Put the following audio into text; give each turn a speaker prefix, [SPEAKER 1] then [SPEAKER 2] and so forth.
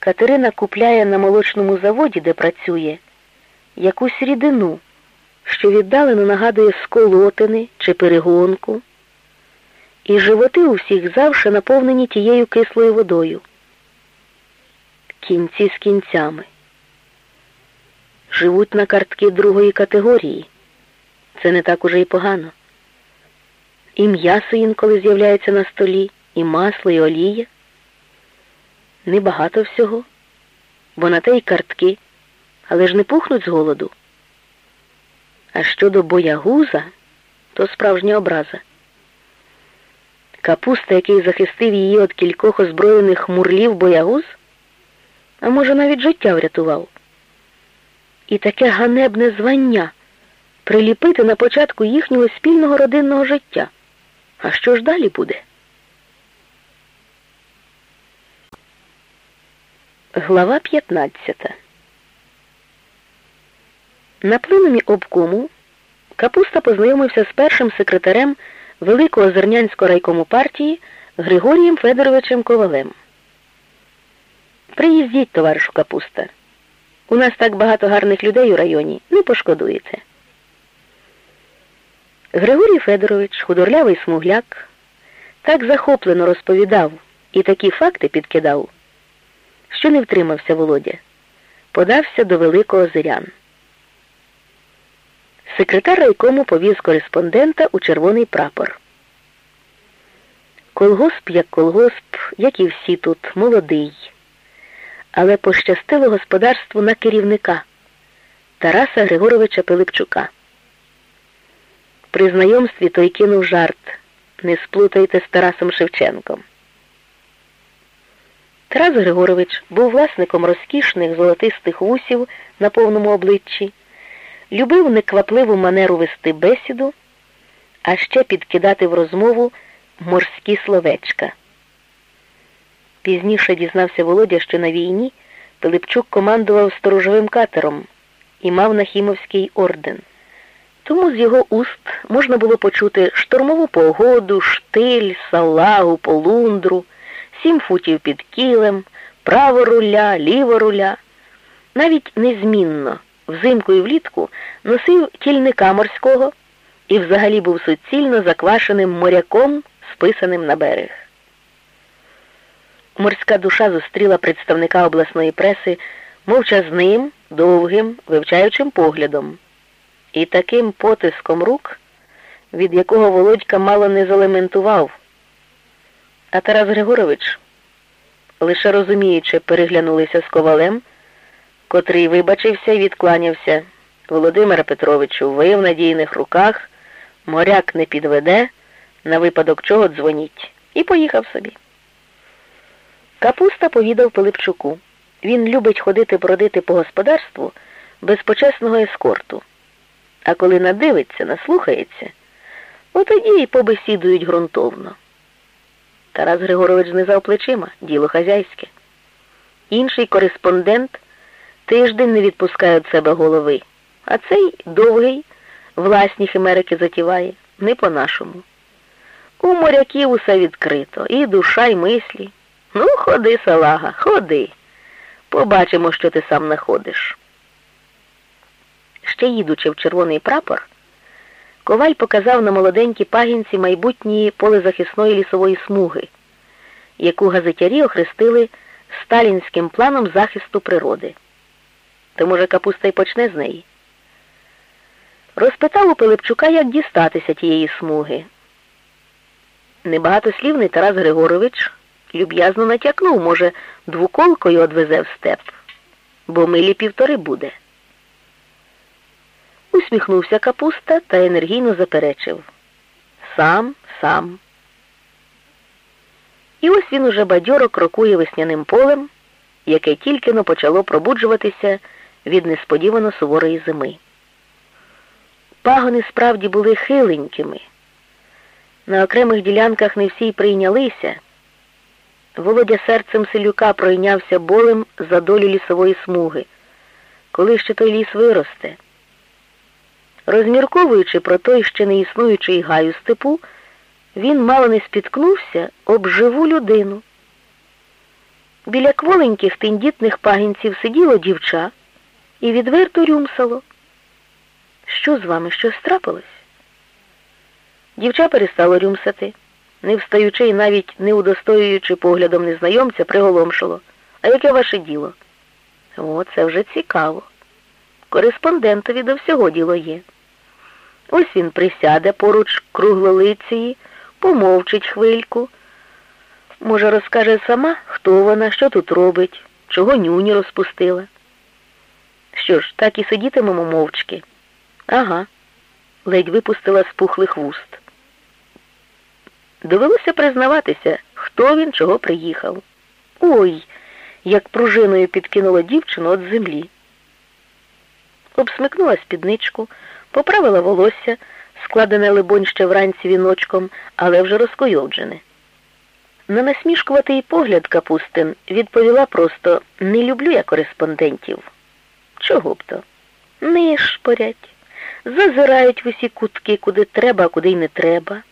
[SPEAKER 1] Катерина купляє на молочному заводі, де працює, якусь рідину, що віддалено нагадує сколотини чи перегонку, і животи у всіх завше наповнені тією кислою водою. Кінці з кінцями. Живуть на картки другої категорії. Це не так уже й погано. І м'ясо інколи з'являється на столі, і масло, і олія. Небагато всього, бо на те й картки, але ж не пухнуть з голоду. А щодо боягуза, то справжня образа. Капуста, який захистив її від кількох озброєних мурлів боягуз, а може навіть життя врятував. І таке ганебне звання приліпити на початку їхнього спільного родинного життя. А що ж далі буде? Глава 15 На пленумі обкому Капуста познайомився з першим секретарем Великого Зернянського райкому партії Григорієм Федоровичем Ковалем. Приїздіть, товаришу Капуста. У нас так багато гарних людей у районі, не пошкодуєте. Григорій Федорович, худорлявий смугляк, так захоплено розповідав і такі факти підкидав, що не втримався Володя, подався до Великого Зирян. Секретар райкому повіз кореспондента у червоний прапор. Колгосп, як колгосп, як і всі тут, молодий, але пощастило господарству на керівника Тараса Григоровича Пилипчука. При знайомстві той кинув жарт не сплутайте з Тарасом Шевченком. Тарас Григорович був власником розкішних золотистих вусів на повному обличчі, любив неквапливу манеру вести бесіду, а ще підкидати в розмову морські словечка. Пізніше дізнався Володя, що на війні Пилипчук командував сторожовим катером і мав Нахімовський орден. Тому з його уст можна було почути штормову погоду, штиль, салагу, полундру, сім футів під кілем, право руля, ліво руля. Навіть незмінно, взимку і влітку носив тільника морського і взагалі був суцільно заквашеним моряком, списаним на берег. Морська душа зустріла представника обласної преси мовчазним, довгим, вивчаючим поглядом і таким потиском рук, від якого Володька мало не залементував. А Тарас Григорович, лише розуміючи, переглянулися з ковалем, котрий вибачився і відкланявся. Володимира Петровичу, ви в надійних руках, моряк не підведе, на випадок чого дзвоніть, і поїхав собі. Капуста повідав Пилипчуку. Він любить ходити бродити по господарству без почесного ескорту. А коли надивиться, наслухається, отоді й побесідують ґрунтовно. Тарас Григорович знизав плечима, діло хазяйське. Інший кореспондент тиждень не відпускає від себе голови, а цей довгий власні химерики затіває, не по-нашому. У моряків усе відкрито, і душа, і мислі. Ну, ходи, салага, ходи. Побачимо, що ти сам находиш. Ще їдучи в червоний прапор, Коваль показав на молоденькій пагінці майбутньої полезахисної лісової смуги, яку газетярі охрестили сталінським планом захисту природи. То, може, капуста й почне з неї. Розпитав у Пилипчука, як дістатися тієї смуги. Небагатослівний Тарас Григорович люб'язно натякнув, може, двуколкою одвезе в степ, бо милі півтори буде. Усміхнувся капуста та енергійно заперечив. Сам, сам. І ось він уже бадьоро крокує весняним полем, яке тільки но почало пробуджуватися від несподівано суворої зими. Пагони справді були хиленькими. На окремих ділянках не всі й прийнялися. Володя серцем селюка пройнявся болем за долю лісової смуги, коли ще той ліс виросте. Розмірковуючи про той ще не існуючий гаю степу, він мало не спіткнувся об живу людину. Біля кволеньких тендітних пагінців сиділо дівча і відверто рюмсало. Що з вами щось трапилось? Дівча перестало рюмсати, не встаючи і навіть не удостоюючи поглядом незнайомця, приголомшило. А яке ваше діло? О, це вже цікаво. Кореспондентові до всього діло є. Ось він присяде поруч круглолиції, помовчить хвильку. Може, розкаже сама, хто вона, що тут робить, чого нюні розпустила. Що ж, так і сидітимемо мовчки. Ага, ледь випустила з пухлих вуст. Довелося признаватися, хто він, чого приїхав. Ой, як пружиною підкинула дівчину від землі. Обсмикнула спідничку, поправила волосся, складене, либонь, ще вранці віночком, але вже розкойовджене. На насмішкуватий погляд Капустин відповіла просто не люблю я кореспондентів. Чого б то? Нишпорять, зазирають в усі кутки, куди треба, куди й не треба.